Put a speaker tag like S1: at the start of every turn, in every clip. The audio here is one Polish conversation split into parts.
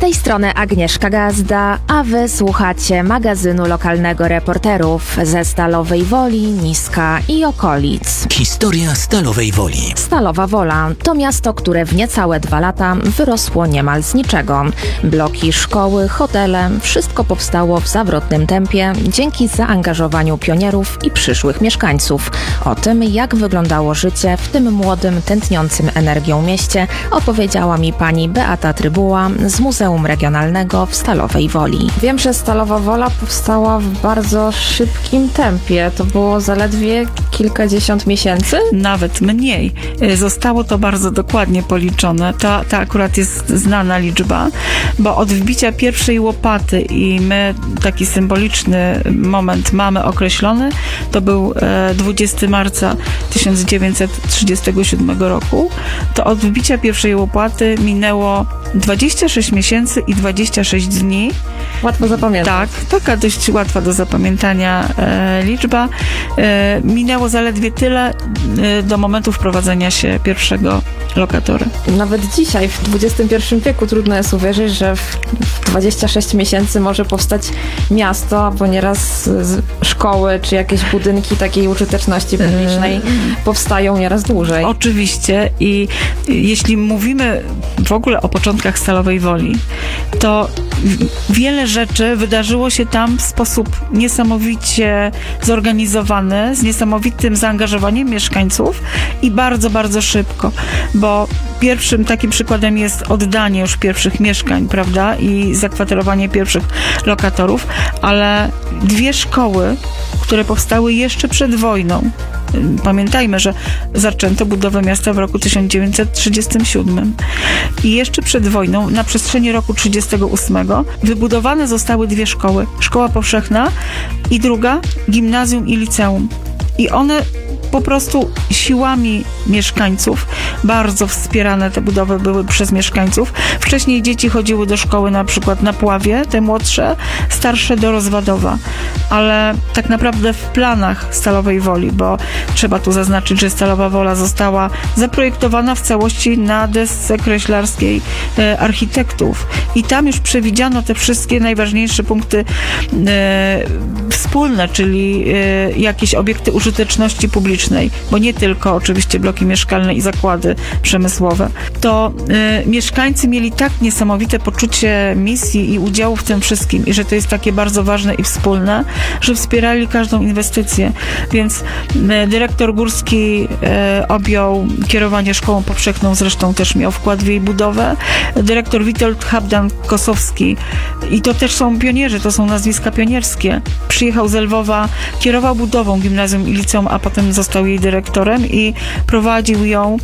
S1: tej strony Agnieszka Gazda, a wy słuchacie magazynu lokalnego reporterów ze Stalowej Woli, Niska i okolic.
S2: Historia Stalowej Woli.
S1: Stalowa Wola to miasto, które w niecałe dwa lata wyrosło niemal z niczego. Bloki, szkoły, hotele, wszystko powstało w zawrotnym tempie dzięki zaangażowaniu pionierów i przyszłych mieszkańców. O tym, jak wyglądało życie w tym młodym, tętniącym energią mieście, opowiedziała mi pani Beata Trybuła z Muzeum Regionalnego w Stalowej Woli.
S3: Wiem, że Stalowa Wola powstała w bardzo szybkim tempie. To było zaledwie kilkadziesiąt miesięcy.
S4: Nawet mniej. Y, Zostało to bardzo dokładnie policzone. Ta, ta akurat jest znana liczba, bo od wbicia pierwszej łopaty i my taki symboliczny moment mamy określony, to był e, 20 marca 1937 roku, to od wbicia pierwszej łopaty minęło 26 miesięcy i 26 dni.
S3: Łatwo zapamiętać.
S4: Tak, taka dość łatwa do zapamiętania e, liczba. E, minęło zaledwie tyle e, do momentu wprowadzenia się pierwszego lokatora.
S3: Nawet dzisiaj, w XXI wieku, trudno jest uwierzyć, że w w 26 miesięcy może powstać miasto, bo nieraz szkoły czy jakieś budynki takiej użyteczności publicznej powstają nieraz dłużej.
S4: Oczywiście i jeśli mówimy w ogóle o początkach Stalowej Woli, to wiele rzeczy wydarzyło się tam w sposób niesamowicie zorganizowany, z niesamowitym zaangażowaniem mieszkańców i bardzo, bardzo szybko, bo pierwszym takim przykładem jest oddanie już pierwszych mieszkań, prawda, i zakwaterowanie pierwszych lokatorów, ale dwie szkoły, które powstały jeszcze przed wojną, Pamiętajmy, że zaczęto budowę miasta w roku 1937 i jeszcze przed wojną, na przestrzeni roku 1938, wybudowane zostały dwie szkoły. Szkoła powszechna i druga, gimnazjum i liceum. I one po prostu siłami mieszkańców, bardzo wspierane te budowy były przez mieszkańców. Wcześniej dzieci chodziły do szkoły na przykład na Pławie, te młodsze, starsze do Rozwadowa. Ale tak naprawdę w planach Stalowej Woli, bo trzeba tu zaznaczyć, że Stalowa Wola została zaprojektowana w całości na desce kreślarskiej e, architektów. I tam już przewidziano te wszystkie najważniejsze punkty e, wspólne, czyli e, jakieś obiekty użyteczności publicznej, bo nie tylko oczywiście bloki mieszkalne i zakłady przemysłowe. To e, mieszkańcy mieli tak niesamowite poczucie misji i udziału w tym wszystkim i że to jest takie bardzo ważne i wspólne, że wspierali każdą inwestycję. Więc e, dyrektor Górski e, objął kierowanie szkołą powszechną, zresztą też miał wkład w jej budowę. Dyrektor Witold Habdan-Kosowski i to też są pionierzy, to są nazwiska pionierskie. Przyjechał z Lwowa, kierował budową gimnazjum liceum, a potem został jej dyrektorem i prowadził ją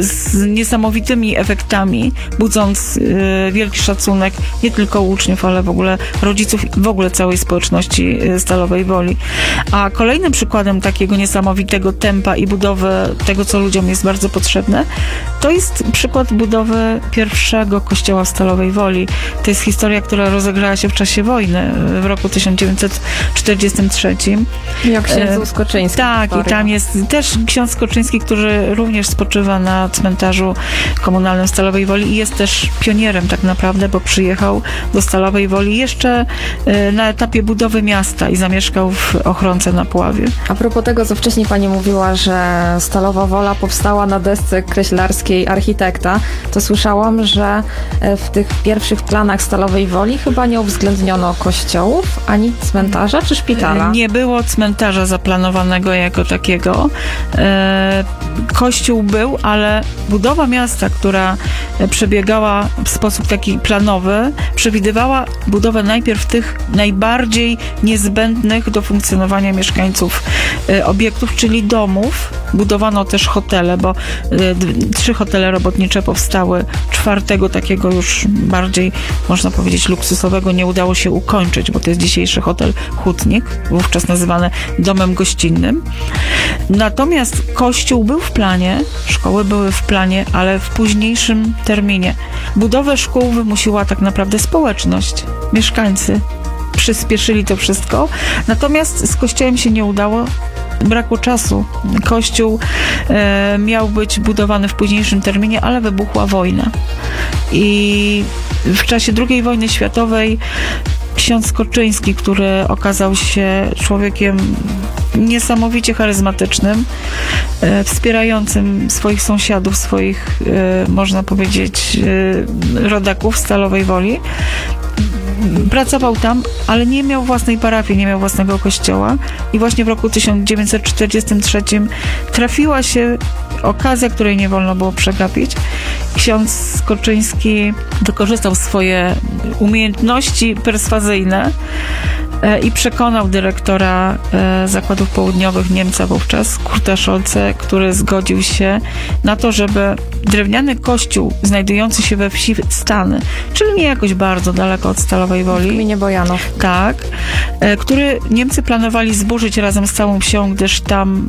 S4: z niesamowitymi efektami, budząc e, wielki szacunek nie tylko uczniów, ale w ogóle rodziców i w ogóle całej społeczności e, Stalowej Woli. A kolejnym przykładem takiego niesamowitego tempa i budowy tego, co ludziom jest bardzo potrzebne, to jest przykład budowy pierwszego kościoła w Stalowej Woli. To jest historia, która rozegrała się w czasie wojny e, w roku 1943.
S3: Jak księdzu
S4: E, Tak, i tam jest też ksiądz Skoczyński, który również spoczywa na cmentarzu komunalnym Stalowej Woli i jest też pionierem tak naprawdę, bo przyjechał do Stalowej Woli jeszcze e, na etapie budowy miasta i zamieszkał w Ochronce na Puławie.
S3: A propos tego, co wcześniej pani mówiła, że Stalowa Wola powstała na desce kreślarskiej architekta, to słyszałam, że e, w tych pierwszych planach Stalowej Woli chyba nie uwzględniono kościołów, ani cmentarza czy szpitala.
S4: Nie było cmentarza zaplanowanego jako takiego. E, Kościół był, ale budowa miasta, która przebiegała w sposób taki planowy, przewidywała budowę najpierw tych najbardziej niezbędnych do funkcjonowania mieszkańców e, obiektów, czyli domów. Budowano też hotele, bo e, trzy hotele robotnicze powstały. Czwartego takiego już bardziej, można powiedzieć, luksusowego nie udało się ukończyć, bo to jest dzisiejszy hotel Hutnik, wówczas nazywany domem gościnnym. Natomiast kościół był w planie, szkoły były w planie, ale w późniejszym terminie. Budowę szkół wymusiła tak naprawdę społeczność, mieszkańcy. Przyspieszyli to wszystko, natomiast z kościołem się nie udało brakło czasu. Kościół e, miał być budowany w późniejszym terminie, ale wybuchła wojna. I w czasie II wojny światowej ksiądz Koczyński, który okazał się człowiekiem niesamowicie charyzmatycznym, e, wspierającym swoich sąsiadów, swoich, e, można powiedzieć, e, rodaków Stalowej Woli. Pracował tam, ale nie miał własnej parafii, nie miał własnego kościoła i właśnie w roku 1943 trafiła się okazja, której nie wolno było przegapić. Ksiądz Skoczyński wykorzystał swoje umiejętności perswazyjne i przekonał dyrektora e, zakładów południowych Niemca wówczas, Kurta Scholze, który zgodził się na to, żeby drewniany kościół znajdujący się we wsi Stany, czyli nie jakoś bardzo daleko od Stalowej
S3: W
S4: Woli,
S3: gminie Bojanów.
S4: tak, e, który Niemcy planowali zburzyć razem z całą wsią, gdyż tam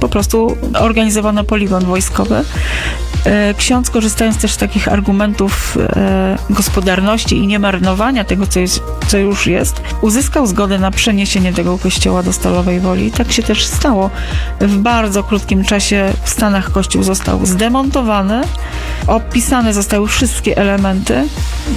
S4: po prostu organizowano poligon wojskowy. E, Ksiądz, korzystając też z takich argumentów e, gospodarności i niemarnowania tego, co, jest, co już jest, uzyskał zgodę na przeniesienie tego kościoła do Stalowej Woli. Tak się też stało. W bardzo krótkim czasie w Stanach kościół został zdemontowany, opisane zostały wszystkie elementy,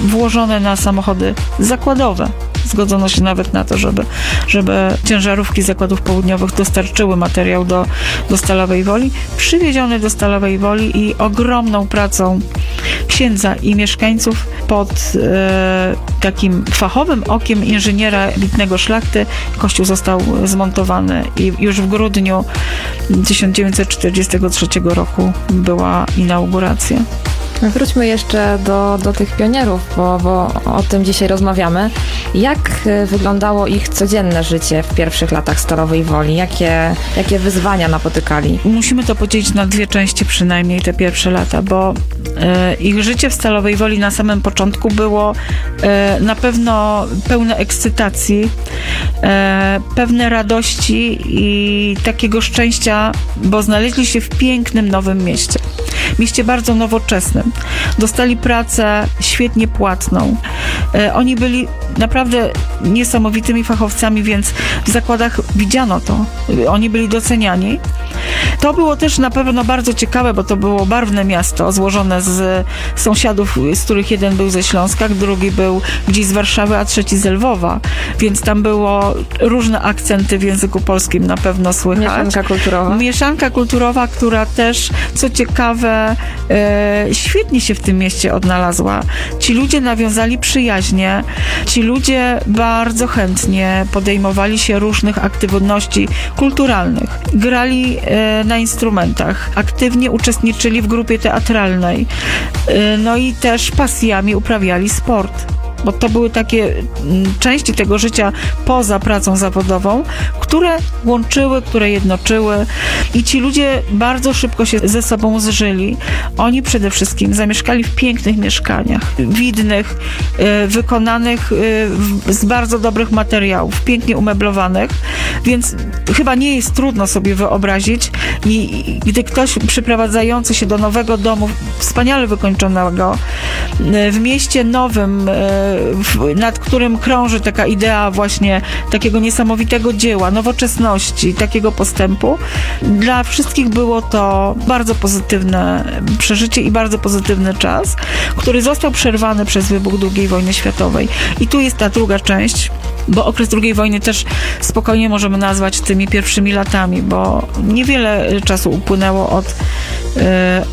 S4: włożone na samochody zakładowe. Zgodzono się nawet na to, żeby, żeby ciężarówki zakładów południowych dostarczyły materiał do, do Stalowej Woli. Przywieziony do Stalowej Woli i ogromną pracą księdza i mieszkańców pod e, takim fachowym okiem inżyniera bitnego szlachty kościół został zmontowany i już w grudniu 1943 roku była inauguracja.
S3: Wróćmy jeszcze do, do tych pionierów, bo, bo o tym dzisiaj rozmawiamy. Jak y, wyglądało ich codzienne życie w pierwszych latach Stalowej Woli? Jakie, jakie wyzwania napotykali?
S4: Musimy to podzielić na dwie części przynajmniej te pierwsze lata, bo e, ich życie w Stalowej Woli na samym początku było e, na pewno pełne ekscytacji, e, pewne radości i takiego szczęścia, bo znaleźli się w pięknym nowym mieście. Mieście bardzo nowoczesnym. Dostali pracę świetnie płatną. E, oni byli naprawdę niesamowitymi fachowcami, więc w zakładach widziano to. Oni byli doceniani. To było też na pewno bardzo ciekawe, bo to było barwne miasto, złożone z sąsiadów, z których jeden był ze Śląska, drugi był gdzieś z Warszawy, a trzeci z Lwowa. Więc tam było różne akcenty w języku polskim na pewno słychać.
S3: Mieszanka kulturowa.
S4: Mieszanka kulturowa, która też, co ciekawe, e, świetnie się w tym mieście odnalazła. Ci ludzie nawiązali przyjaźnie, ci ludzie bardzo chętnie podejmowali się różnych aktywności kulturalnych. Grali e, na instrumentach, aktywnie uczestniczyli w grupie teatralnej, e, no i też pasjami uprawiali sport bo to były takie mm, części tego życia poza pracą zawodową, które łączyły, które jednoczyły i ci ludzie bardzo szybko się ze sobą zżyli. Oni przede wszystkim zamieszkali w pięknych mieszkaniach, widnych, e, wykonanych e, z bardzo dobrych materiałów, pięknie umeblowanych, więc chyba nie jest trudno sobie wyobrazić, i, gdy ktoś przyprowadzający się do nowego domu, wspaniale wykończonego, w mieście nowym, e, nad którym krąży taka idea właśnie takiego niesamowitego dzieła, nowoczesności, takiego postępu. Dla wszystkich było to bardzo pozytywne przeżycie i bardzo pozytywny czas, który został przerwany przez wybuch II wojny światowej. I tu jest ta druga część, bo okres II wojny też spokojnie możemy nazwać tymi pierwszymi latami, bo niewiele czasu upłynęło od e,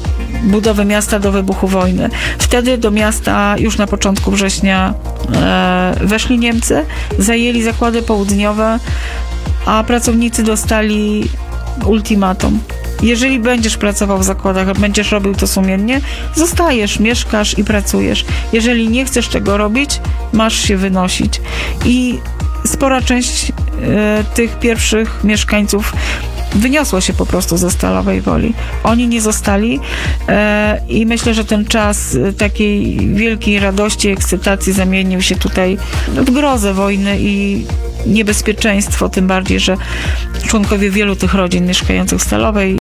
S4: budowy miasta do wybuchu wojny. Wtedy do miasta już na początku września e, weszli Niemcy, zajęli zakłady południowe, a pracownicy dostali ultimatum. Jeżeli będziesz pracował w zakładach, będziesz robił to sumiennie, zostajesz, mieszkasz i pracujesz. Jeżeli nie chcesz tego robić, masz się wynosić. I spora część e, tych pierwszych mieszkańców wyniosła się po prostu ze Stalowej Woli. Oni nie zostali e, i myślę, że ten czas e, takiej wielkiej radości, ekscytacji zamienił się tutaj w grozę wojny i niebezpieczeństwo, tym bardziej, że członkowie wielu tych rodzin mieszkających w Stalowej